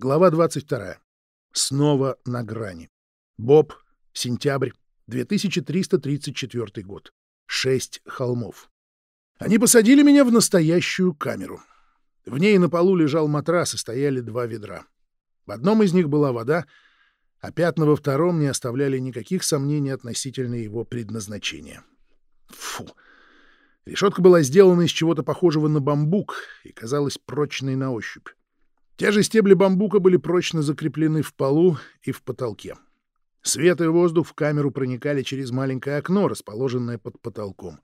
Глава 22. Снова на грани. Боб, сентябрь, 2334 год. Шесть холмов. Они посадили меня в настоящую камеру. В ней на полу лежал матрас и стояли два ведра. В одном из них была вода, а пятна во втором не оставляли никаких сомнений относительно его предназначения. Фу! Решетка была сделана из чего-то похожего на бамбук и казалась прочной на ощупь. Те же стебли бамбука были прочно закреплены в полу и в потолке. Свет и воздух в камеру проникали через маленькое окно, расположенное под потолком.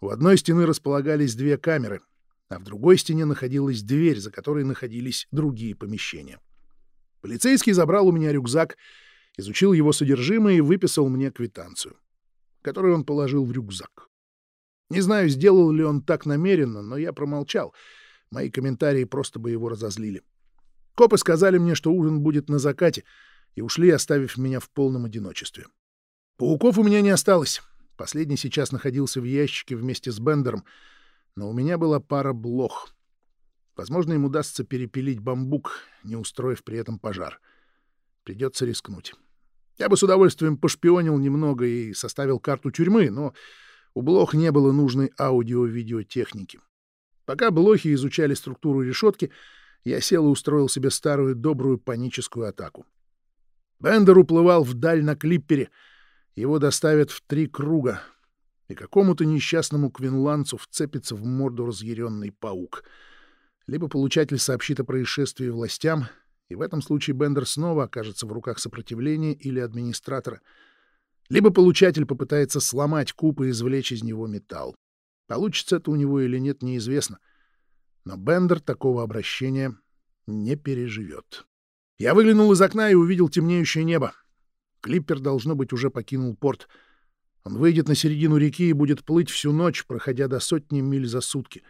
У одной стены располагались две камеры, а в другой стене находилась дверь, за которой находились другие помещения. Полицейский забрал у меня рюкзак, изучил его содержимое и выписал мне квитанцию, которую он положил в рюкзак. Не знаю, сделал ли он так намеренно, но я промолчал. Мои комментарии просто бы его разозлили. Копы сказали мне, что ужин будет на закате, и ушли, оставив меня в полном одиночестве. Пауков у меня не осталось. Последний сейчас находился в ящике вместе с Бендером, но у меня была пара блох. Возможно, им удастся перепилить бамбук, не устроив при этом пожар. Придется рискнуть. Я бы с удовольствием пошпионил немного и составил карту тюрьмы, но у блох не было нужной аудио-видеотехники. Пока блохи изучали структуру решетки, я сел и устроил себе старую добрую паническую атаку. Бендер уплывал вдаль на клиппере. Его доставят в три круга, и какому-то несчастному квинландцу вцепится в морду разъяренный паук. Либо получатель сообщит о происшествии властям, и в этом случае Бендер снова окажется в руках сопротивления или администратора. Либо получатель попытается сломать куб и извлечь из него металл. Получится это у него или нет, неизвестно. — но Бендер такого обращения не переживет. Я выглянул из окна и увидел темнеющее небо. Клиппер, должно быть, уже покинул порт. Он выйдет на середину реки и будет плыть всю ночь, проходя до сотни миль за сутки.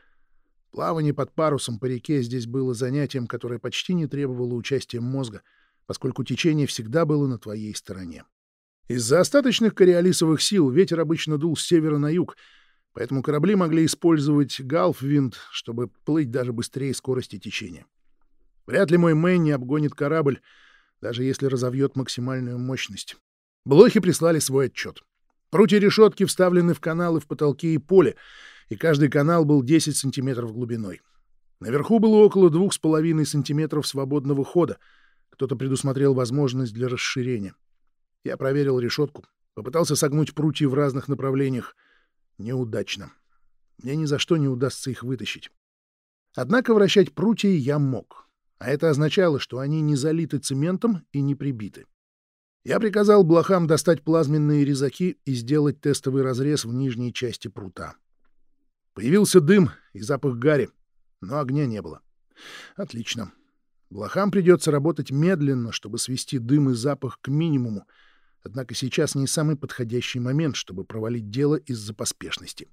Плавание под парусом по реке здесь было занятием, которое почти не требовало участия мозга, поскольку течение всегда было на твоей стороне. Из-за остаточных кориолисовых сил ветер обычно дул с севера на юг, поэтому корабли могли использовать галфвинд, чтобы плыть даже быстрее скорости течения. Вряд ли мой Мэй не обгонит корабль, даже если разовьет максимальную мощность. Блохи прислали свой отчет. Прутья решетки вставлены в каналы в потолке и поле, и каждый канал был 10 сантиметров глубиной. Наверху было около 2,5 сантиметров свободного хода. Кто-то предусмотрел возможность для расширения. Я проверил решетку, попытался согнуть прутья в разных направлениях. Неудачно. Мне ни за что не удастся их вытащить. Однако вращать прутья я мог, а это означало, что они не залиты цементом и не прибиты. Я приказал блохам достать плазменные резаки и сделать тестовый разрез в нижней части прута. Появился дым и запах гари, но огня не было. Отлично. Блохам придется работать медленно, чтобы свести дым и запах к минимуму, Однако сейчас не самый подходящий момент, чтобы провалить дело из-за поспешности.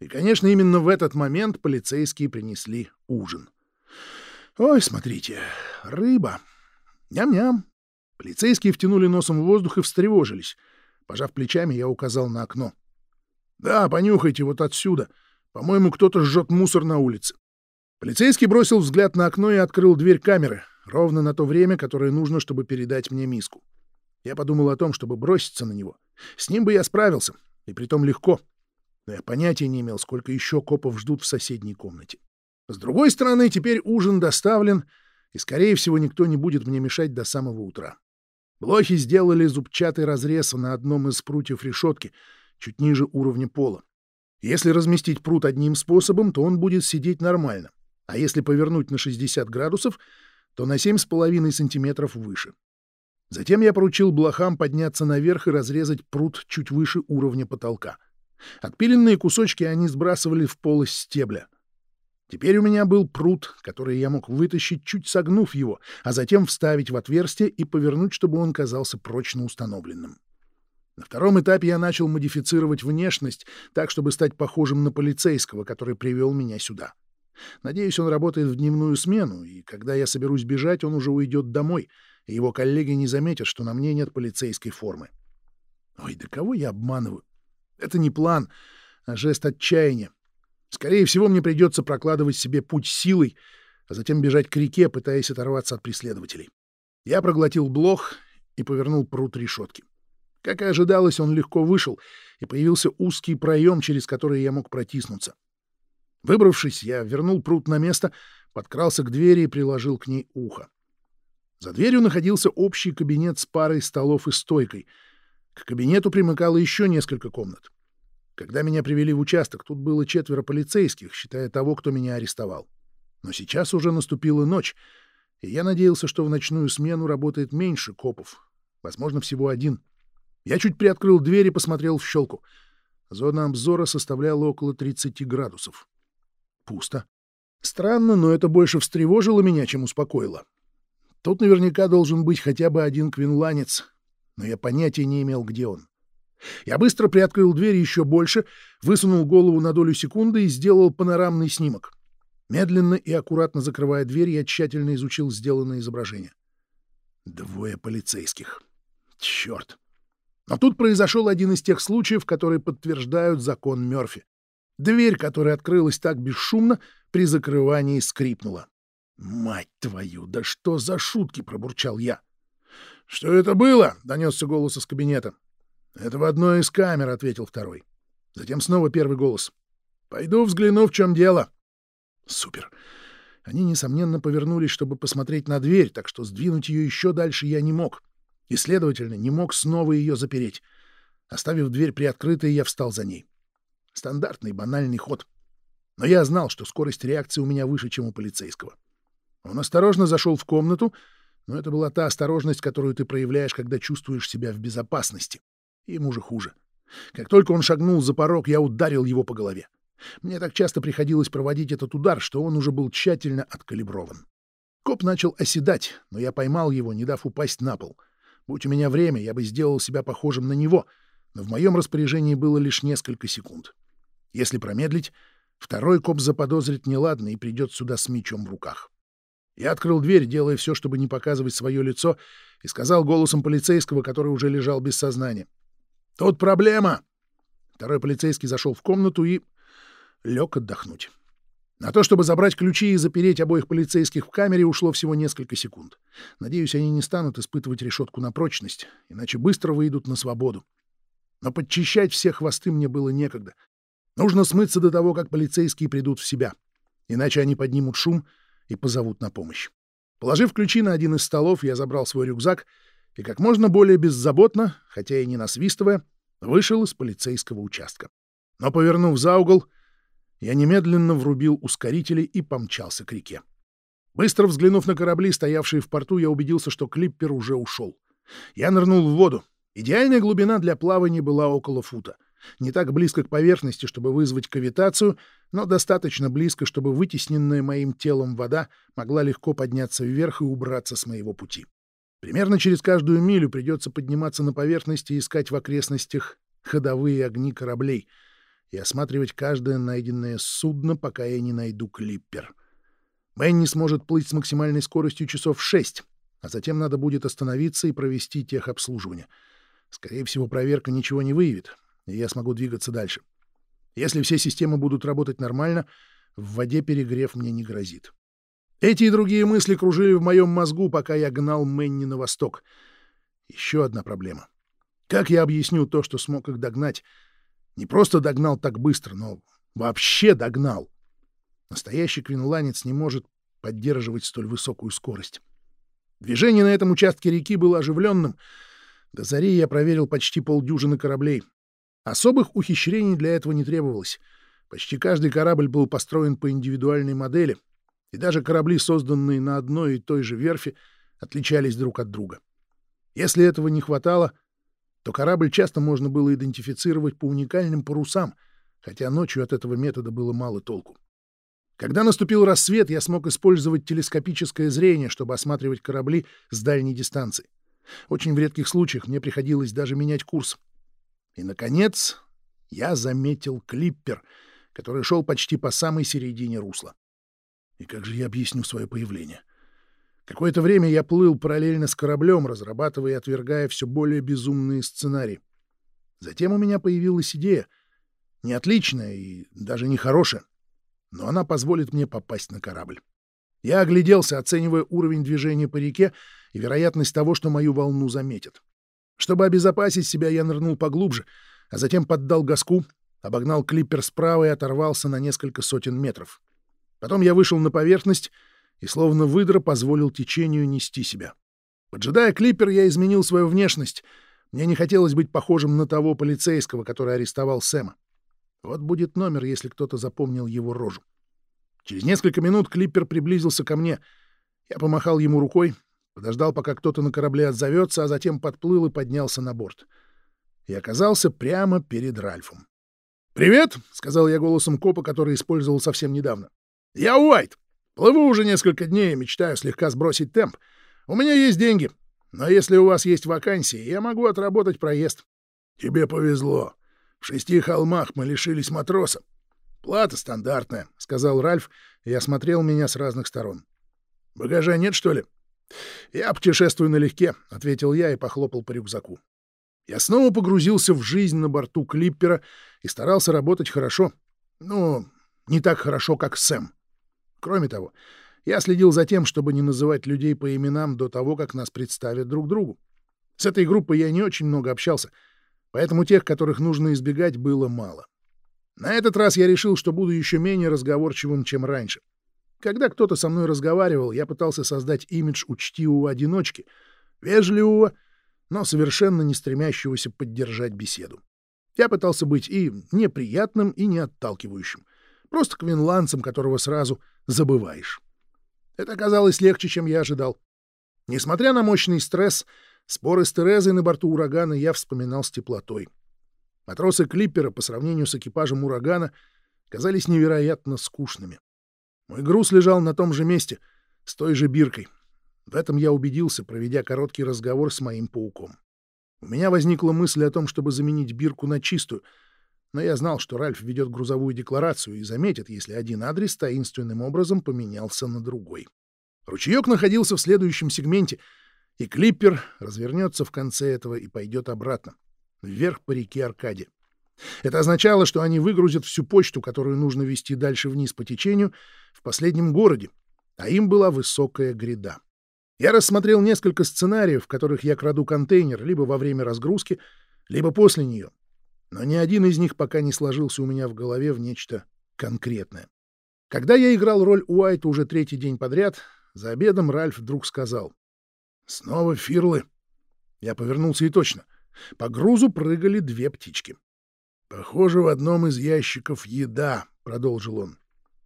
И, конечно, именно в этот момент полицейские принесли ужин. Ой, смотрите, рыба. Ням-ням. Полицейские втянули носом в воздух и встревожились. Пожав плечами, я указал на окно. «Да, понюхайте вот отсюда. По-моему, кто-то жжет мусор на улице». Полицейский бросил взгляд на окно и открыл дверь камеры, ровно на то время, которое нужно, чтобы передать мне миску. Я подумал о том, чтобы броситься на него. С ним бы я справился, и притом легко. Но я понятия не имел, сколько еще копов ждут в соседней комнате. С другой стороны, теперь ужин доставлен, и, скорее всего, никто не будет мне мешать до самого утра. Блохи сделали зубчатый разрез на одном из прутьев решетки, чуть ниже уровня пола. Если разместить прут одним способом, то он будет сидеть нормально, а если повернуть на 60 градусов, то на 7,5 сантиметров выше. Затем я поручил блохам подняться наверх и разрезать пруд чуть выше уровня потолка. Отпиленные кусочки они сбрасывали в полость стебля. Теперь у меня был пруд, который я мог вытащить, чуть согнув его, а затем вставить в отверстие и повернуть, чтобы он казался прочно установленным. На втором этапе я начал модифицировать внешность так, чтобы стать похожим на полицейского, который привел меня сюда. Надеюсь, он работает в дневную смену, и когда я соберусь бежать, он уже уйдет домой — и его коллеги не заметят, что на мне нет полицейской формы. Ой, да кого я обманываю? Это не план, а жест отчаяния. Скорее всего, мне придется прокладывать себе путь силой, а затем бежать к реке, пытаясь оторваться от преследователей. Я проглотил блох и повернул прут решетки. Как и ожидалось, он легко вышел, и появился узкий проем, через который я мог протиснуться. Выбравшись, я вернул прут на место, подкрался к двери и приложил к ней ухо. За дверью находился общий кабинет с парой столов и стойкой. К кабинету примыкало еще несколько комнат. Когда меня привели в участок, тут было четверо полицейских, считая того, кто меня арестовал. Но сейчас уже наступила ночь, и я надеялся, что в ночную смену работает меньше копов, возможно, всего один. Я чуть приоткрыл дверь и посмотрел в щелку. Зона обзора составляла около 30 градусов. Пусто. Странно, но это больше встревожило меня, чем успокоило. Тут наверняка должен быть хотя бы один квинланец, но я понятия не имел, где он. Я быстро приоткрыл дверь еще больше, высунул голову на долю секунды и сделал панорамный снимок. Медленно и аккуратно закрывая дверь, я тщательно изучил сделанное изображение. Двое полицейских. Черт! Но тут произошел один из тех случаев, которые подтверждают закон Мёрфи. Дверь, которая открылась так бесшумно, при закрывании скрипнула. «Мать твою, да что за шутки!» — пробурчал я. «Что это было?» — донесся голос из кабинета. «Это в одной из камер», — ответил второй. Затем снова первый голос. «Пойду взгляну, в чем дело». «Супер!» Они, несомненно, повернулись, чтобы посмотреть на дверь, так что сдвинуть ее еще дальше я не мог. И, следовательно, не мог снова ее запереть. Оставив дверь приоткрытой, я встал за ней. Стандартный банальный ход. Но я знал, что скорость реакции у меня выше, чем у полицейского. Он осторожно зашел в комнату, но это была та осторожность, которую ты проявляешь, когда чувствуешь себя в безопасности. Ему же хуже. Как только он шагнул за порог, я ударил его по голове. Мне так часто приходилось проводить этот удар, что он уже был тщательно откалиброван. Коп начал оседать, но я поймал его, не дав упасть на пол. Будь у меня время, я бы сделал себя похожим на него, но в моем распоряжении было лишь несколько секунд. Если промедлить, второй коп заподозрит неладно и придет сюда с мечом в руках. Я открыл дверь, делая все, чтобы не показывать свое лицо, и сказал голосом полицейского, который уже лежал без сознания. «Тут проблема!» Второй полицейский зашел в комнату и лег отдохнуть. На то, чтобы забрать ключи и запереть обоих полицейских в камере, ушло всего несколько секунд. Надеюсь, они не станут испытывать решетку на прочность, иначе быстро выйдут на свободу. Но подчищать все хвосты мне было некогда. Нужно смыться до того, как полицейские придут в себя. Иначе они поднимут шум и позовут на помощь. Положив ключи на один из столов, я забрал свой рюкзак и как можно более беззаботно, хотя и не насвистывая, вышел из полицейского участка. Но, повернув за угол, я немедленно врубил ускорители и помчался к реке. Быстро взглянув на корабли, стоявшие в порту, я убедился, что клиппер уже ушел. Я нырнул в воду. Идеальная глубина для плавания была около фута. Не так близко к поверхности, чтобы вызвать кавитацию, но достаточно близко, чтобы вытесненная моим телом вода могла легко подняться вверх и убраться с моего пути. Примерно через каждую милю придется подниматься на поверхность и искать в окрестностях ходовые огни кораблей и осматривать каждое найденное судно, пока я не найду клиппер. Мэнни сможет плыть с максимальной скоростью часов шесть, а затем надо будет остановиться и провести техобслуживание. Скорее всего, проверка ничего не выявит, и я смогу двигаться дальше. Если все системы будут работать нормально, в воде перегрев мне не грозит. Эти и другие мысли кружили в моем мозгу, пока я гнал Мэнни на восток. Еще одна проблема. Как я объясню то, что смог их догнать? Не просто догнал так быстро, но вообще догнал. Настоящий квинланец не может поддерживать столь высокую скорость. Движение на этом участке реки было оживленным. До зари я проверил почти полдюжины кораблей. Особых ухищрений для этого не требовалось. Почти каждый корабль был построен по индивидуальной модели, и даже корабли, созданные на одной и той же верфи, отличались друг от друга. Если этого не хватало, то корабль часто можно было идентифицировать по уникальным парусам, хотя ночью от этого метода было мало толку. Когда наступил рассвет, я смог использовать телескопическое зрение, чтобы осматривать корабли с дальней дистанции. Очень в редких случаях мне приходилось даже менять курс — и, наконец, я заметил клиппер, который шел почти по самой середине русла. И как же я объясню свое появление? Какое-то время я плыл параллельно с кораблем, разрабатывая и отвергая все более безумные сценарии. Затем у меня появилась идея. Не отличная и даже не хорошая, но она позволит мне попасть на корабль. Я огляделся, оценивая уровень движения по реке и вероятность того, что мою волну заметят. Чтобы обезопасить себя, я нырнул поглубже, а затем поддал газку, обогнал клиппер справа и оторвался на несколько сотен метров. Потом я вышел на поверхность и, словно выдра, позволил течению нести себя. Поджидая клиппер, я изменил свою внешность. Мне не хотелось быть похожим на того полицейского, который арестовал Сэма. Вот будет номер, если кто-то запомнил его рожу. Через несколько минут клиппер приблизился ко мне. Я помахал ему рукой, подождал, пока кто-то на корабле отзовется, а затем подплыл и поднялся на борт. И оказался прямо перед Ральфом. «Привет!» — сказал я голосом копа, который использовал совсем недавно. «Я Уайт. Плыву уже несколько дней и мечтаю слегка сбросить темп. У меня есть деньги, но если у вас есть вакансии, я могу отработать проезд». «Тебе повезло. В шести холмах мы лишились матроса. «Плата стандартная», — сказал Ральф и осмотрел меня с разных сторон. «Багажа нет, что ли?» «Я путешествую налегке», — ответил я и похлопал по рюкзаку. Я снова погрузился в жизнь на борту клиппера и старался работать хорошо. Ну, не так хорошо, как Сэм. Кроме того, я следил за тем, чтобы не называть людей по именам до того, как нас представят друг другу. С этой группой я не очень много общался, поэтому тех, которых нужно избегать, было мало. На этот раз я решил, что буду еще менее разговорчивым, чем раньше. Когда кто-то со мной разговаривал, я пытался создать имидж учтивого одиночки, вежливого, но совершенно не стремящегося поддержать беседу. Я пытался быть и неприятным, и не отталкивающим. Просто квинландцем, которого сразу забываешь. Это оказалось легче, чем я ожидал. Несмотря на мощный стресс, споры с Терезой на борту урагана я вспоминал с теплотой. Матросы клиппера по сравнению с экипажем урагана казались невероятно скучными. Мой груз лежал на том же месте, с той же биркой. В этом я убедился, проведя короткий разговор с моим пауком. У меня возникла мысль о том, чтобы заменить бирку на чистую, но я знал, что Ральф ведет грузовую декларацию и заметит, если один адрес таинственным образом поменялся на другой. Ручеек находился в следующем сегменте, и клиппер развернется в конце этого и пойдет обратно вверх по реке Аркаде. Это означало, что они выгрузят всю почту, которую нужно вести дальше вниз по течению, в последнем городе, а им была высокая гряда. Я рассмотрел несколько сценариев, в которых я краду контейнер либо во время разгрузки, либо после нее. Но ни один из них пока не сложился у меня в голове в нечто конкретное. Когда я играл роль Уайта уже третий день подряд, за обедом Ральф вдруг сказал. «Снова фирлы». Я повернулся и точно. По грузу прыгали две птички. «Похоже, в одном из ящиков еда», — продолжил он.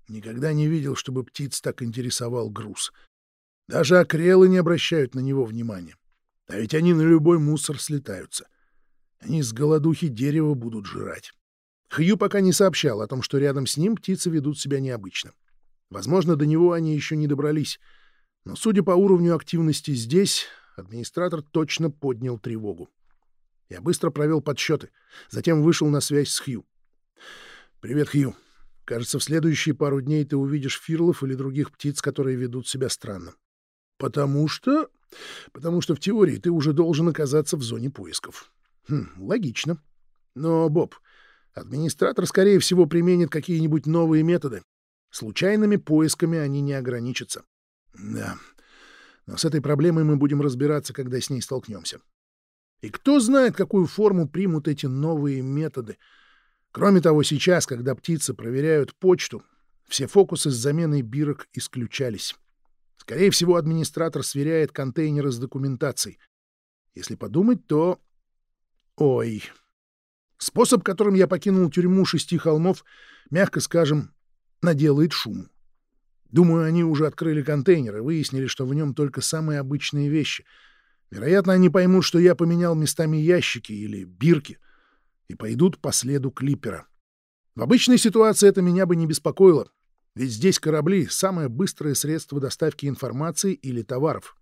Никогда не видел, чтобы птиц так интересовал груз. Даже окрелы не обращают на него внимания. А ведь они на любой мусор слетаются. Они с голодухи дерево будут жрать. Хью пока не сообщал о том, что рядом с ним птицы ведут себя необычно. Возможно, до него они еще не добрались. Но, судя по уровню активности здесь, администратор точно поднял тревогу. Я быстро провел подсчеты, затем вышел на связь с Хью. «Привет, Хью. Кажется, в следующие пару дней ты увидишь фирлов или других птиц, которые ведут себя странно. Потому что... Потому что в теории ты уже должен оказаться в зоне поисков. Хм, логично. Но, Боб, администратор, скорее всего, применит какие-нибудь новые методы. Случайными поисками они не ограничатся. Да. Но с этой проблемой мы будем разбираться, когда с ней столкнемся. И кто знает, какую форму примут эти новые методы. Кроме того, сейчас, когда птицы проверяют почту, все фокусы с заменой бирок исключались. Скорее всего, администратор сверяет контейнеры с документацией. Если подумать, то... Ой. Способ, которым я покинул тюрьму шести холмов, мягко скажем, наделает шум. Думаю, они уже открыли контейнер и выяснили, что в нем только самые обычные вещи — Вероятно, они поймут, что я поменял местами ящики или бирки и пойдут по следу клипера. В обычной ситуации это меня бы не беспокоило, ведь здесь корабли — самое быстрое средство доставки информации или товаров.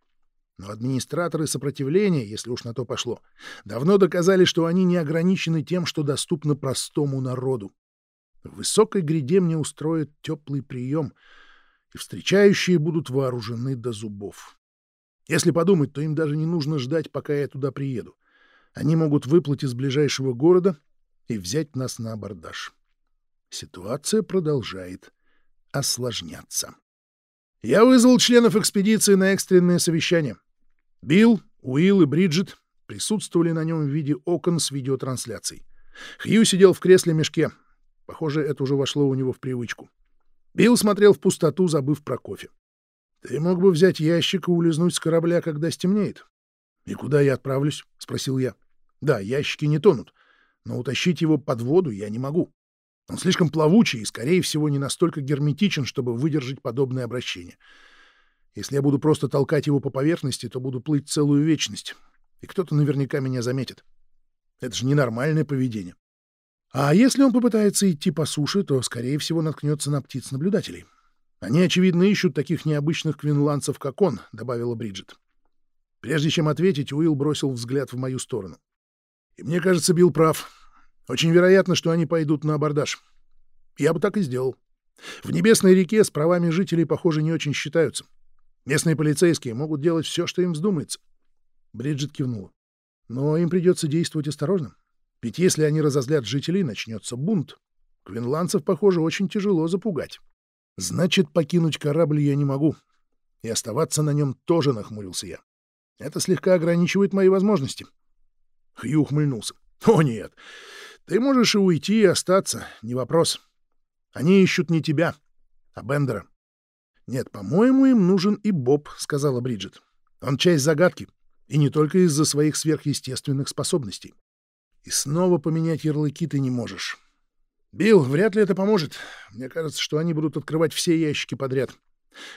Но администраторы сопротивления, если уж на то пошло, давно доказали, что они не ограничены тем, что доступно простому народу. В высокой гряде мне устроят теплый прием, и встречающие будут вооружены до зубов. Если подумать, то им даже не нужно ждать, пока я туда приеду. Они могут выплыть из ближайшего города и взять нас на абордаж. Ситуация продолжает осложняться. Я вызвал членов экспедиции на экстренное совещание. Билл, Уилл и Бриджит присутствовали на нем в виде окон с видеотрансляцией. Хью сидел в кресле-мешке. Похоже, это уже вошло у него в привычку. Билл смотрел в пустоту, забыв про кофе. «Ты мог бы взять ящик и улизнуть с корабля, когда стемнеет». «И куда я отправлюсь?» — спросил я. «Да, ящики не тонут, но утащить его под воду я не могу. Он слишком плавучий и, скорее всего, не настолько герметичен, чтобы выдержать подобное обращение. Если я буду просто толкать его по поверхности, то буду плыть целую вечность, и кто-то наверняка меня заметит. Это же ненормальное поведение. А если он попытается идти по суше, то, скорее всего, наткнется на птиц-наблюдателей. Они, очевидно, ищут таких необычных квинландцев, как он, — добавила Бриджит. Прежде чем ответить, Уилл бросил взгляд в мою сторону. И мне кажется, Билл прав. Очень вероятно, что они пойдут на абордаж. Я бы так и сделал. В Небесной реке с правами жителей, похоже, не очень считаются. Местные полицейские могут делать все, что им вздумается. Бриджит кивнула. Но им придется действовать осторожно. Ведь если они разозлят жителей, начнется бунт. Квинландцев, похоже, очень тяжело запугать. Значит, покинуть корабль я не могу. И оставаться на нем тоже нахмурился я. Это слегка ограничивает мои возможности. Хью ухмыльнулся. О, нет. Ты можешь и уйти, и остаться, не вопрос. Они ищут не тебя, а Бендера. Нет, по-моему, им нужен и Боб, сказала Бриджит. Он часть загадки, и не только из-за своих сверхъестественных способностей. И снова поменять ярлыки ты не можешь. Билл, вряд ли это поможет. Мне кажется, что они будут открывать все ящики подряд.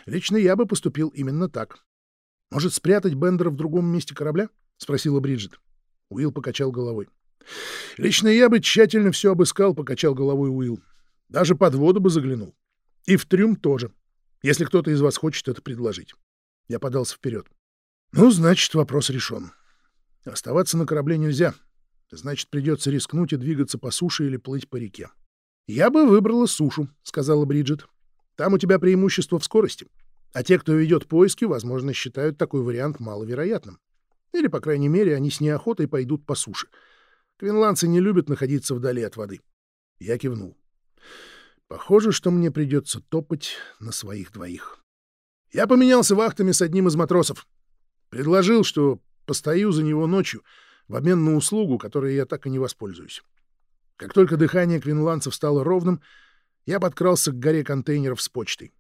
Лично я бы поступил именно так. Может, спрятать Бендера в другом месте корабля? — спросила Бриджит. Уилл покачал головой. Лично я бы тщательно все обыскал, покачал головой Уилл. Даже под воду бы заглянул. И в трюм тоже, если кто-то из вас хочет это предложить. Я подался вперед. Ну, значит, вопрос решен. Оставаться на корабле нельзя. Значит, придется рискнуть и двигаться по суше или плыть по реке. Я бы выбрала сушу, сказала Бриджит. Там у тебя преимущество в скорости. А те, кто ведет поиски, возможно, считают такой вариант маловероятным. Или, по крайней мере, они с неохотой пойдут по суше. Квинландцы не любят находиться вдали от воды. Я кивнул. Похоже, что мне придется топать на своих двоих. Я поменялся вахтами с одним из матросов. Предложил, что постою за него ночью в обмен на услугу, которой я так и не воспользуюсь. Как только дыхание квинландцев стало ровным, я подкрался к горе контейнеров с почтой.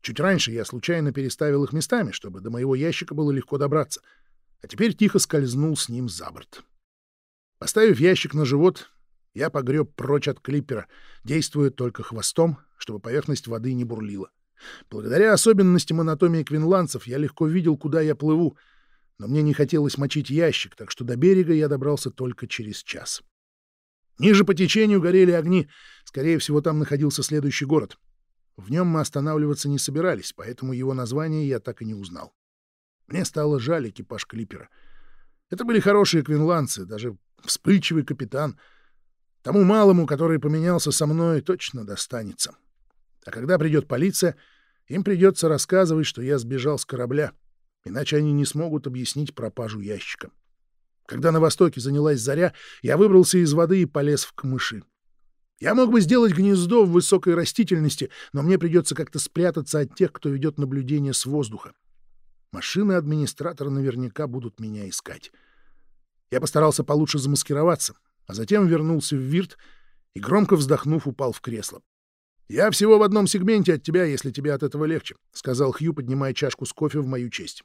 Чуть раньше я случайно переставил их местами, чтобы до моего ящика было легко добраться, а теперь тихо скользнул с ним за борт. Поставив ящик на живот, я погреб прочь от клипера, действуя только хвостом, чтобы поверхность воды не бурлила. Благодаря особенностям анатомии квинландцев я легко видел, куда я плыву, но мне не хотелось мочить ящик, так что до берега я добрался только через час. Ниже по течению горели огни, скорее всего, там находился следующий город. В нем мы останавливаться не собирались, поэтому его название я так и не узнал. Мне стало жаль экипаж клипера. Это были хорошие квинландцы, даже вспыльчивый капитан. Тому малому, который поменялся со мной, точно достанется. А когда придет полиция, им придется рассказывать, что я сбежал с корабля, иначе они не смогут объяснить пропажу ящика. Когда на востоке занялась заря, я выбрался из воды и полез в камыши. Я мог бы сделать гнездо в высокой растительности, но мне придется как-то спрятаться от тех, кто ведет наблюдение с воздуха. Машины администратора наверняка будут меня искать. Я постарался получше замаскироваться, а затем вернулся в вирт и, громко вздохнув, упал в кресло. «Я всего в одном сегменте от тебя, если тебе от этого легче», — сказал Хью, поднимая чашку с кофе в мою честь.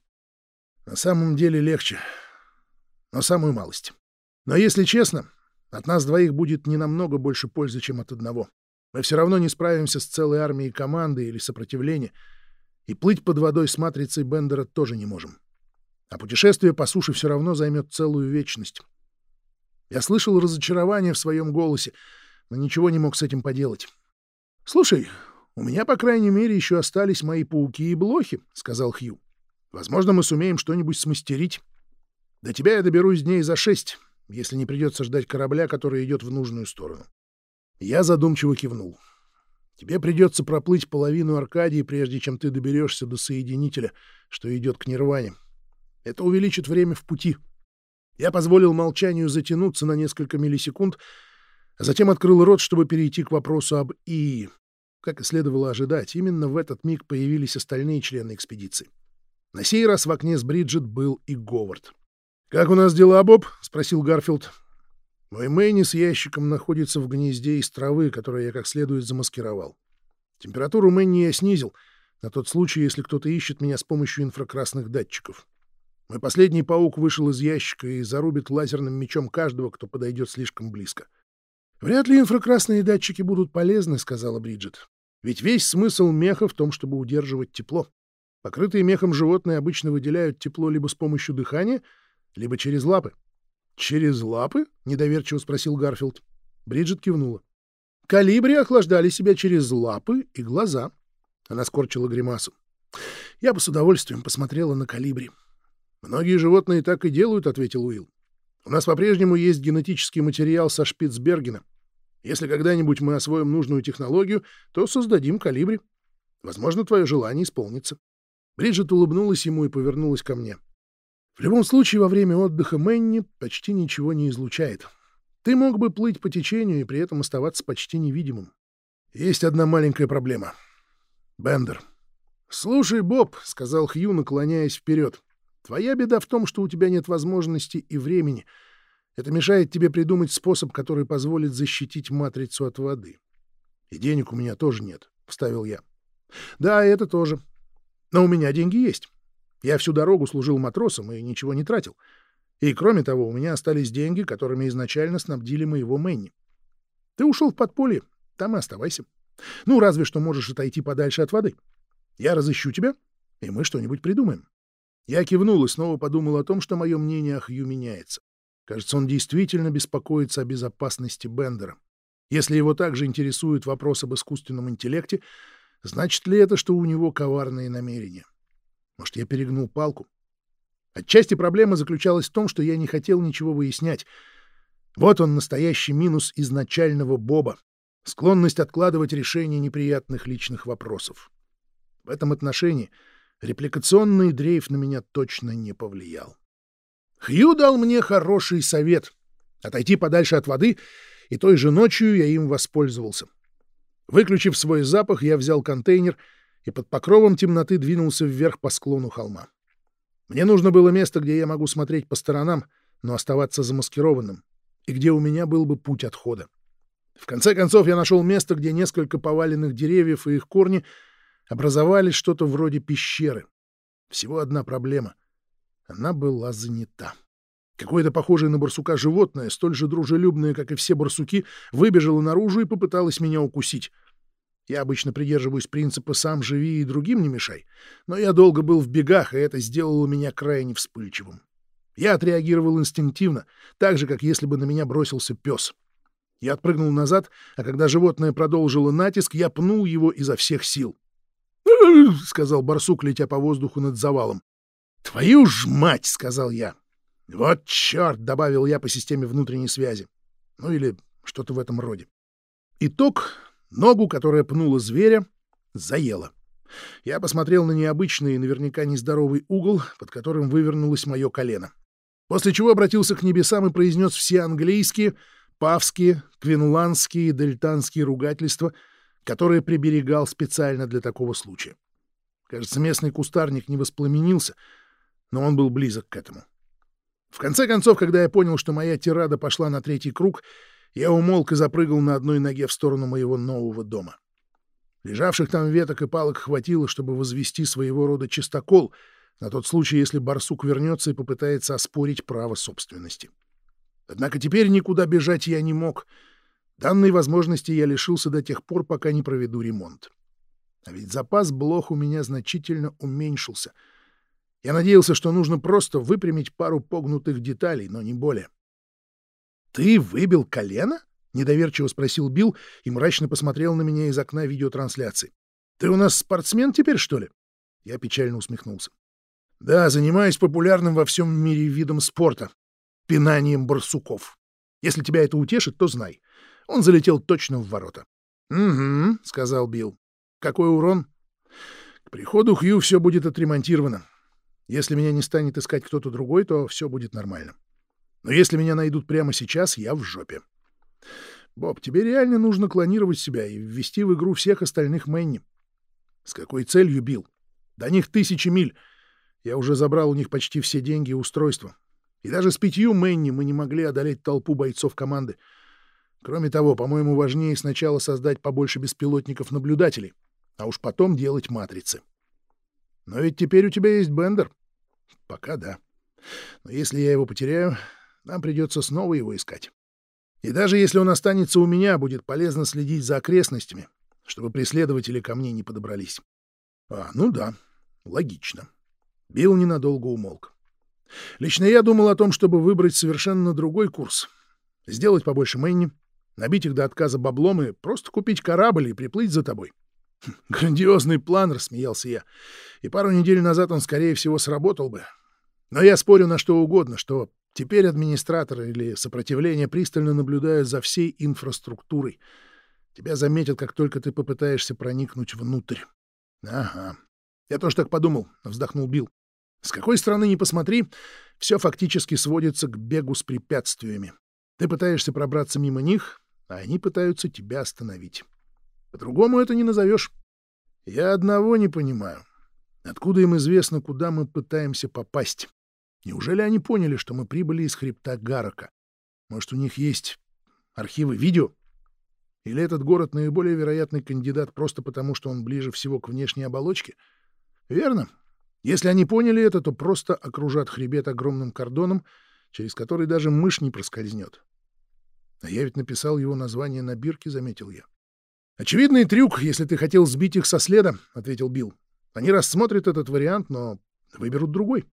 «На самом деле легче, но самую малость. Но если честно, от нас двоих будет не намного больше пользы, чем от одного. Мы все равно не справимся с целой армией команды или сопротивления, и плыть под водой с матрицей Бендера тоже не можем а путешествие по суше все равно займет целую вечность. Я слышал разочарование в своем голосе, но ничего не мог с этим поделать. — Слушай, у меня, по крайней мере, еще остались мои пауки и блохи, — сказал Хью. — Возможно, мы сумеем что-нибудь смастерить. До тебя я доберусь дней за шесть, если не придется ждать корабля, который идет в нужную сторону. Я задумчиво кивнул. Тебе придется проплыть половину Аркадии, прежде чем ты доберешься до соединителя, что идет к Нирване. — это увеличит время в пути. Я позволил молчанию затянуться на несколько миллисекунд, а затем открыл рот, чтобы перейти к вопросу об ИИ. Как и следовало ожидать, именно в этот миг появились остальные члены экспедиции. На сей раз в окне с Бриджит был и Говард. «Как у нас дела, Боб?» — спросил Гарфилд. «Мой Мэйни с ящиком находится в гнезде из травы, которое я как следует замаскировал. Температуру Мэнни я снизил, на тот случай, если кто-то ищет меня с помощью инфракрасных датчиков. Мой последний паук вышел из ящика и зарубит лазерным мечом каждого, кто подойдет слишком близко. «Вряд ли инфракрасные датчики будут полезны», — сказала Бриджит. «Ведь весь смысл меха в том, чтобы удерживать тепло. Покрытые мехом животные обычно выделяют тепло либо с помощью дыхания, либо через лапы». «Через лапы?» — недоверчиво спросил Гарфилд. Бриджит кивнула. Калибри охлаждали себя через лапы и глаза. Она скорчила гримасу. Я бы с удовольствием посмотрела на калибри. «Многие животные так и делают», — ответил Уилл. У нас по-прежнему есть генетический материал со Шпицбергена. Если когда-нибудь мы освоим нужную технологию, то создадим калибри. Возможно, твое желание исполнится. Бриджит улыбнулась ему и повернулась ко мне. В любом случае, во время отдыха Мэнни почти ничего не излучает. Ты мог бы плыть по течению и при этом оставаться почти невидимым. Есть одна маленькая проблема. Бендер. «Слушай, Боб», — сказал Хью, наклоняясь вперед, Твоя беда в том, что у тебя нет возможности и времени. Это мешает тебе придумать способ, который позволит защитить матрицу от воды. И денег у меня тоже нет, — вставил я. Да, это тоже. Но у меня деньги есть. Я всю дорогу служил матросом и ничего не тратил. И, кроме того, у меня остались деньги, которыми изначально снабдили моего Мэнни. Ты ушел в подполье, там и оставайся. Ну, разве что можешь отойти подальше от воды. Я разыщу тебя, и мы что-нибудь придумаем. Я кивнул и снова подумал о том, что мое мнение о Хью меняется. Кажется, он действительно беспокоится о безопасности Бендера. Если его также интересует вопрос об искусственном интеллекте, значит ли это, что у него коварные намерения? Может, я перегнул палку? Отчасти проблема заключалась в том, что я не хотел ничего выяснять. Вот он, настоящий минус изначального Боба. Склонность откладывать решение неприятных личных вопросов. В этом отношении Репликационный дрейф на меня точно не повлиял. Хью дал мне хороший совет — отойти подальше от воды, и той же ночью я им воспользовался. Выключив свой запах, я взял контейнер и под покровом темноты двинулся вверх по склону холма. Мне нужно было место, где я могу смотреть по сторонам, но оставаться замаскированным, и где у меня был бы путь отхода. В конце концов, я нашел место, где несколько поваленных деревьев и их корни — образовали что-то вроде пещеры. Всего одна проблема. Она была занята. Какое-то похожее на барсука животное, столь же дружелюбное, как и все барсуки, выбежало наружу и попыталось меня укусить. Я обычно придерживаюсь принципа «сам живи и другим не мешай», но я долго был в бегах, и это сделало меня крайне вспыльчивым. Я отреагировал инстинктивно, так же, как если бы на меня бросился пес. Я отпрыгнул назад, а когда животное продолжило натиск, я пнул его изо всех сил. — сказал барсук, летя по воздуху над завалом. «Твою ж мать!» — сказал я. «Вот черт!» — добавил я по системе внутренней связи. Ну или что-то в этом роде. Итог — ногу, которая пнула зверя, заела. Я посмотрел на необычный и наверняка нездоровый угол, под которым вывернулось мое колено. После чего обратился к небесам и произнес все английские, павские, квинландские и дельтанские ругательства — которые приберегал специально для такого случая. Кажется, местный кустарник не воспламенился, но он был близок к этому. В конце концов, когда я понял, что моя тирада пошла на третий круг, я умолк и запрыгал на одной ноге в сторону моего нового дома. Лежавших там веток и палок хватило, чтобы возвести своего рода чистокол на тот случай, если барсук вернется и попытается оспорить право собственности. Однако теперь никуда бежать я не мог — Данной возможности я лишился до тех пор, пока не проведу ремонт. А ведь запас блох у меня значительно уменьшился. Я надеялся, что нужно просто выпрямить пару погнутых деталей, но не более. «Ты выбил колено?» — недоверчиво спросил Билл и мрачно посмотрел на меня из окна видеотрансляции. «Ты у нас спортсмен теперь, что ли?» Я печально усмехнулся. «Да, занимаюсь популярным во всем мире видом спорта — пинанием барсуков. Если тебя это утешит, то знай. Он залетел точно в ворота. «Угу», — сказал Билл. «Какой урон?» «К приходу Хью все будет отремонтировано. Если меня не станет искать кто-то другой, то все будет нормально. Но если меня найдут прямо сейчас, я в жопе». Боб, тебе реально нужно клонировать себя и ввести в игру всех остальных Мэнни. С какой целью бил? До них тысячи миль. Я уже забрал у них почти все деньги и устройства. И даже с пятью Мэнни мы не могли одолеть толпу бойцов команды. Кроме того, по-моему, важнее сначала создать побольше беспилотников-наблюдателей, а уж потом делать матрицы. Но ведь теперь у тебя есть Бендер. Пока да. Но если я его потеряю, нам придется снова его искать. И даже если он останется у меня, будет полезно следить за окрестностями, чтобы преследователи ко мне не подобрались. А, ну да, логично. Билл ненадолго умолк. Лично я думал о том, чтобы выбрать совершенно другой курс. Сделать побольше Мэнни, набить их до отказа баблом и просто купить корабль и приплыть за тобой. Хм, грандиозный план, рассмеялся я. И пару недель назад он, скорее всего, сработал бы. Но я спорю на что угодно, что теперь администраторы или сопротивление пристально наблюдают за всей инфраструктурой. Тебя заметят, как только ты попытаешься проникнуть внутрь. Ага. Я тоже так подумал, вздохнул Билл. С какой стороны ни посмотри, все фактически сводится к бегу с препятствиями. Ты пытаешься пробраться мимо них, а они пытаются тебя остановить. По-другому это не назовешь. Я одного не понимаю. Откуда им известно, куда мы пытаемся попасть? Неужели они поняли, что мы прибыли из хребта Гарака? Может, у них есть архивы видео? Или этот город наиболее вероятный кандидат просто потому, что он ближе всего к внешней оболочке? Верно. Если они поняли это, то просто окружат хребет огромным кордоном, через который даже мышь не проскользнет. А я ведь написал его название на бирке, заметил я. «Очевидный трюк, если ты хотел сбить их со следа», — ответил Билл. «Они рассмотрят этот вариант, но выберут другой».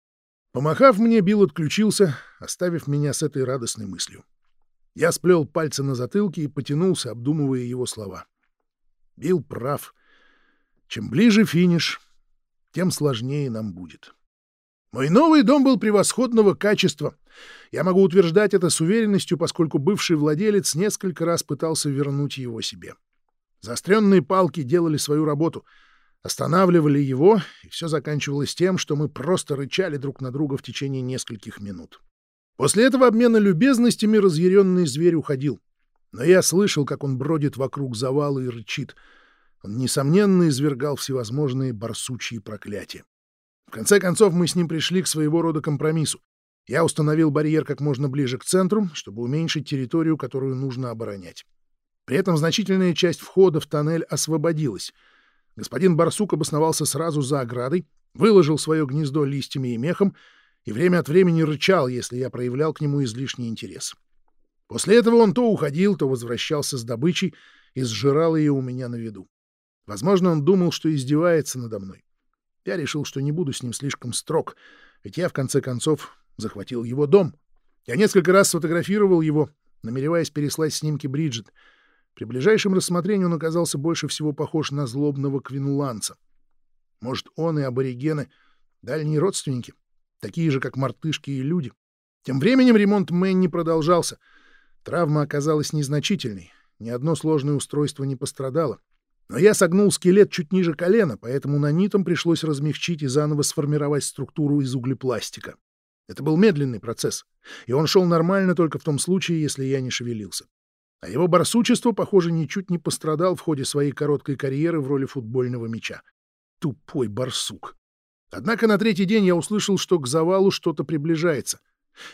Помахав мне, Билл отключился, оставив меня с этой радостной мыслью. Я сплел пальцы на затылке и потянулся, обдумывая его слова. Билл прав. Чем ближе финиш, тем сложнее нам будет. Мой новый дом был превосходного качества. Я могу утверждать это с уверенностью, поскольку бывший владелец несколько раз пытался вернуть его себе. Заостренные палки делали свою работу — останавливали его, и все заканчивалось тем, что мы просто рычали друг на друга в течение нескольких минут. После этого обмена любезностями разъяренный зверь уходил. Но я слышал, как он бродит вокруг завала и рычит. Он, несомненно, извергал всевозможные барсучьи проклятия. В конце концов, мы с ним пришли к своего рода компромиссу. Я установил барьер как можно ближе к центру, чтобы уменьшить территорию, которую нужно оборонять. При этом значительная часть входа в тоннель освободилась — Господин Барсук обосновался сразу за оградой, выложил свое гнездо листьями и мехом и время от времени рычал, если я проявлял к нему излишний интерес. После этого он то уходил, то возвращался с добычей и сжирал ее у меня на виду. Возможно, он думал, что издевается надо мной. Я решил, что не буду с ним слишком строг, ведь я, в конце концов, захватил его дом. Я несколько раз сфотографировал его, намереваясь переслать снимки Бриджит — при ближайшем рассмотрении он оказался больше всего похож на злобного квинуланца. Может, он и аборигены — дальние родственники, такие же, как мартышки и люди. Тем временем ремонт Мэнни продолжался. Травма оказалась незначительной, ни одно сложное устройство не пострадало. Но я согнул скелет чуть ниже колена, поэтому нанитам пришлось размягчить и заново сформировать структуру из углепластика. Это был медленный процесс, и он шел нормально только в том случае, если я не шевелился. А его барсучество, похоже, ничуть не пострадал в ходе своей короткой карьеры в роли футбольного мяча. Тупой барсук. Однако на третий день я услышал, что к завалу что-то приближается.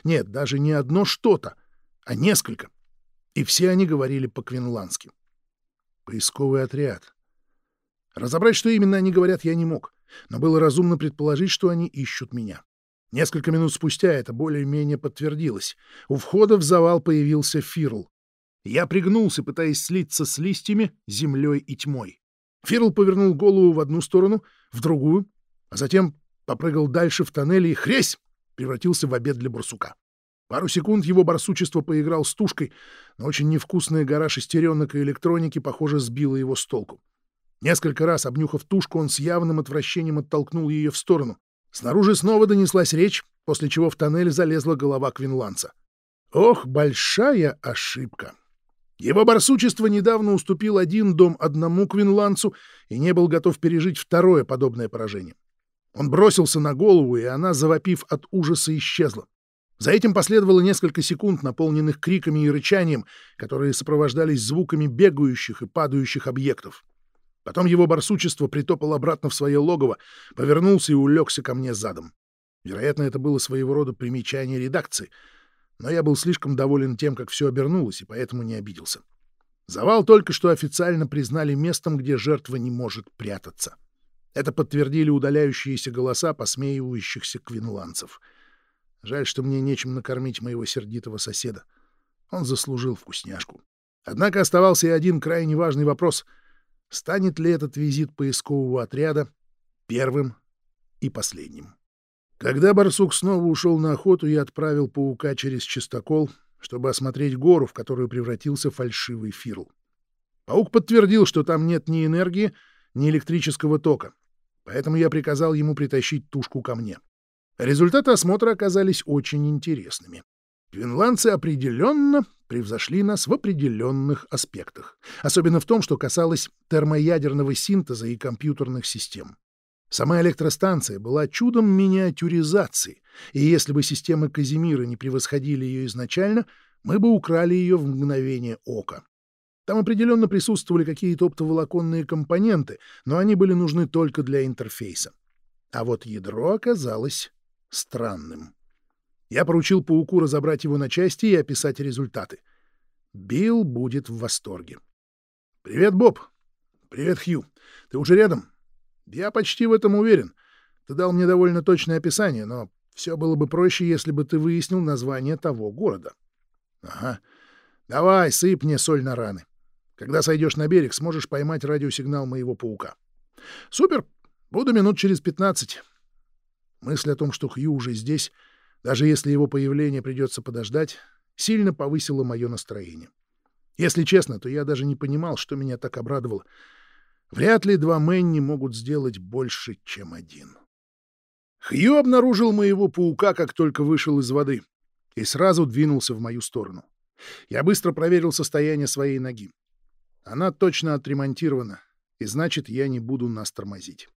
Нет, даже не одно что-то, а несколько. И все они говорили по-квинландски. Поисковый отряд. Разобрать, что именно они говорят, я не мог, но было разумно предположить, что они ищут меня. Несколько минут спустя это более-менее подтвердилось. У входа в завал появился Фирл. Я пригнулся, пытаясь слиться с листьями, землей и тьмой. Фирл повернул голову в одну сторону, в другую, а затем попрыгал дальше в тоннеле и хресь превратился в обед для барсука. Пару секунд его барсучество поиграл с тушкой, но очень невкусная гора шестеренок и электроники, похоже, сбила его с толку. Несколько раз, обнюхав тушку, он с явным отвращением оттолкнул ее в сторону. Снаружи снова донеслась речь, после чего в тоннель залезла голова квинландца. Ох, большая ошибка! Его барсучество недавно уступил один дом одному квинландцу и не был готов пережить второе подобное поражение. Он бросился на голову, и она, завопив от ужаса, исчезла. За этим последовало несколько секунд, наполненных криками и рычанием, которые сопровождались звуками бегающих и падающих объектов. Потом его барсучество притопал обратно в свое логово, повернулся и улегся ко мне задом. Вероятно, это было своего рода примечание редакции, но я был слишком доволен тем, как все обернулось, и поэтому не обиделся. Завал только что официально признали местом, где жертва не может прятаться. Это подтвердили удаляющиеся голоса посмеивающихся квинландцев — Жаль, что мне нечем накормить моего сердитого соседа. Он заслужил вкусняшку. Однако оставался и один крайне важный вопрос. Станет ли этот визит поискового отряда первым и последним? Когда барсук снова ушел на охоту, я отправил паука через чистокол, чтобы осмотреть гору, в которую превратился фальшивый фирл. Паук подтвердил, что там нет ни энергии, ни электрического тока, поэтому я приказал ему притащить тушку ко мне. Результаты осмотра оказались очень интересными. Квинландцы определенно превзошли нас в определенных аспектах, особенно в том, что касалось термоядерного синтеза и компьютерных систем. Сама электростанция была чудом миниатюризации, и если бы системы Казимира не превосходили ее изначально, мы бы украли ее в мгновение ока. Там определенно присутствовали какие-то оптоволоконные компоненты, но они были нужны только для интерфейса. А вот ядро оказалось странным. Я поручил пауку разобрать его на части и описать результаты. Билл будет в восторге. «Привет, Боб!» «Привет, Хью! Ты уже рядом?» «Я почти в этом уверен. Ты дал мне довольно точное описание, но все было бы проще, если бы ты выяснил название того города». «Ага. Давай, сыпь мне соль на раны. Когда сойдешь на берег, сможешь поймать радиосигнал моего паука». «Супер! Буду минут через пятнадцать. Мысль о том, что Хью уже здесь, даже если его появление придется подождать, сильно повысила мое настроение. Если честно, то я даже не понимал, что меня так обрадовало. Вряд ли два Мэнни могут сделать больше, чем один. Хью обнаружил моего паука, как только вышел из воды, и сразу двинулся в мою сторону. Я быстро проверил состояние своей ноги. Она точно отремонтирована, и значит, я не буду нас тормозить.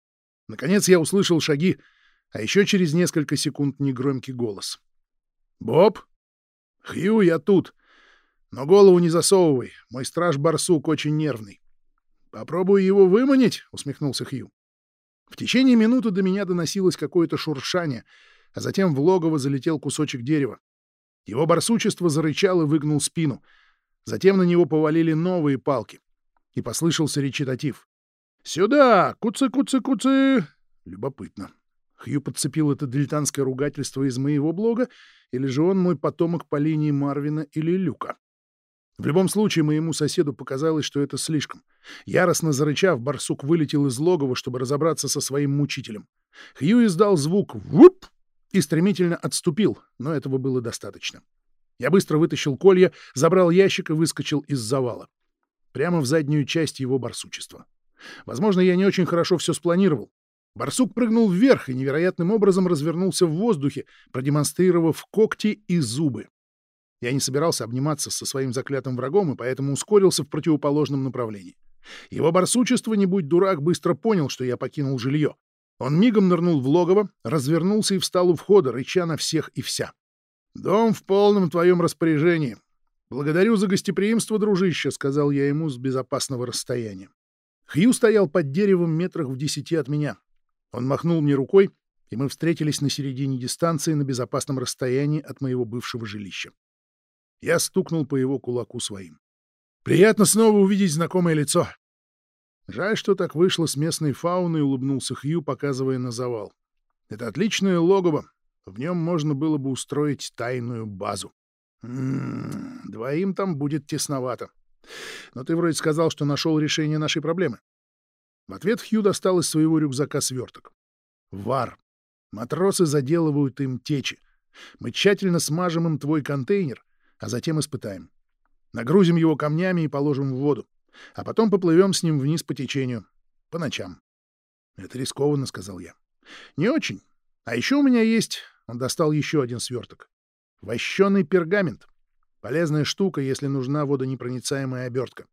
Наконец я услышал шаги, а еще через несколько секунд негромкий голос. «Боб? Хью, я тут. Но голову не засовывай, мой страж-барсук очень нервный». «Попробую его выманить?» — усмехнулся Хью. В течение минуты до меня доносилось какое-то шуршание, а затем в логово залетел кусочек дерева. Его барсучество зарычал и выгнул спину. Затем на него повалили новые палки. И послышался речитатив. «Сюда! Куцы-куцы-куцы!» Любопытно. Хью подцепил это дилетантское ругательство из моего блога, или же он мой потомок по линии Марвина или Люка. В любом случае, моему соседу показалось, что это слишком. Яростно зарычав, барсук вылетел из логова, чтобы разобраться со своим мучителем. Хью издал звук «вуп» и стремительно отступил, но этого было достаточно. Я быстро вытащил колья, забрал ящик и выскочил из завала. Прямо в заднюю часть его барсучества. Возможно, я не очень хорошо все спланировал. Барсук прыгнул вверх и невероятным образом развернулся в воздухе, продемонстрировав когти и зубы. Я не собирался обниматься со своим заклятым врагом и поэтому ускорился в противоположном направлении. Его барсучество, не будь дурак, быстро понял, что я покинул жилье. Он мигом нырнул в логово, развернулся и встал у входа, рыча на всех и вся. «Дом в полном твоем распоряжении. Благодарю за гостеприимство, дружище», — сказал я ему с безопасного расстояния. Хью стоял под деревом метрах в десяти от меня. Он махнул мне рукой, и мы встретились на середине дистанции на безопасном расстоянии от моего бывшего жилища. Я стукнул по его кулаку своим. «Приятно снова увидеть знакомое лицо!» Жаль, что так вышло с местной фауной, улыбнулся Хью, показывая на завал. Это отличное логово. В нем можно было бы устроить тайную базу. М м-м, -м, двоим там будет тесновато. Но ты вроде сказал, что нашел решение нашей проблемы. В ответ Хью достал из своего рюкзака сверток. Вар. Матросы заделывают им течи. Мы тщательно смажем им твой контейнер, а затем испытаем. Нагрузим его камнями и положим в воду, а потом поплывем с ним вниз по течению. По ночам. Это рискованно, — сказал я. Не очень. А еще у меня есть... Он достал еще один сверток. Вощеный пергамент. Полезная штука, если нужна водонепроницаемая обертка.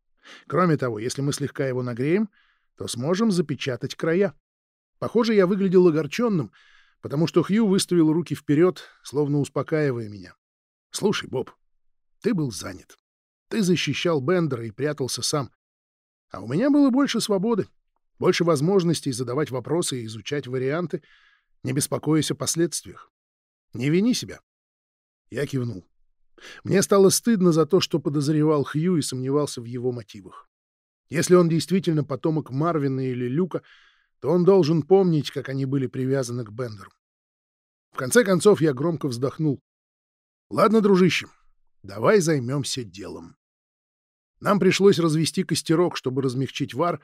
Кроме того, если мы слегка его нагреем, то сможем запечатать края. Похоже, я выглядел огорченным, потому что Хью выставил руки вперед, словно успокаивая меня. «Слушай, Боб, ты был занят. Ты защищал Бендера и прятался сам. А у меня было больше свободы, больше возможностей задавать вопросы и изучать варианты, не беспокоясь о последствиях. Не вини себя». Я кивнул. Мне стало стыдно за то, что подозревал Хью и сомневался в его мотивах. Если он действительно потомок Марвина или Люка, то он должен помнить, как они были привязаны к Бендеру. В конце концов я громко вздохнул. «Ладно, дружище, давай займемся делом». Нам пришлось развести костерок, чтобы размягчить вар,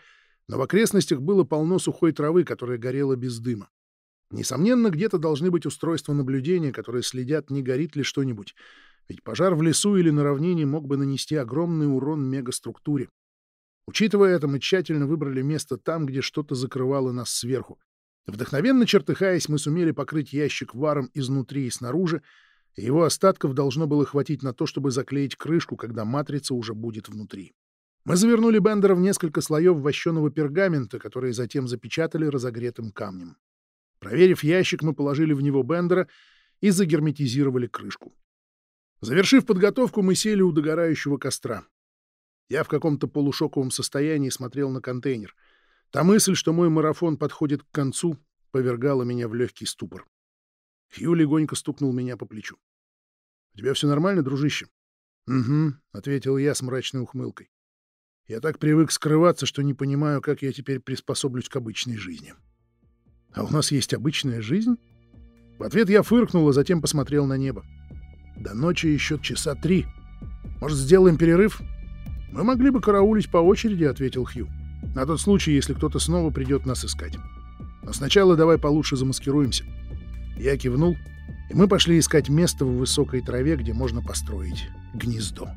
но в окрестностях было полно сухой травы, которая горела без дыма. Несомненно, где-то должны быть устройства наблюдения, которые следят, не горит ли что-нибудь, ведь пожар в лесу или на равнине мог бы нанести огромный урон мегаструктуре. Учитывая это, мы тщательно выбрали место там, где что-то закрывало нас сверху. Вдохновенно чертыхаясь, мы сумели покрыть ящик варом изнутри и снаружи, его остатков должно было хватить на то, чтобы заклеить крышку, когда матрица уже будет внутри. Мы завернули Бендера в несколько слоев вощеного пергамента, которые затем запечатали разогретым камнем. Проверив ящик, мы положили в него Бендера и загерметизировали крышку. Завершив подготовку, мы сели у догорающего костра. Я в каком-то полушоковом состоянии смотрел на контейнер. Та мысль, что мой марафон подходит к концу, повергала меня в легкий ступор. Хью легонько стукнул меня по плечу. — У тебя все нормально, дружище? — Угу, — ответил я с мрачной ухмылкой. Я так привык скрываться, что не понимаю, как я теперь приспособлюсь к обычной жизни. — А у нас есть обычная жизнь? В ответ я фыркнул, а затем посмотрел на небо. До ночи еще часа три. Может, сделаем перерыв? — «Мы могли бы караулить по очереди», — ответил Хью. «На тот случай, если кто-то снова придет нас искать. Но сначала давай получше замаскируемся». Я кивнул, и мы пошли искать место в высокой траве, где можно построить гнездо.